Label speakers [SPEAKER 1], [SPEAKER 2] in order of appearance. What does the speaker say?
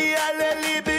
[SPEAKER 1] the hallelujah.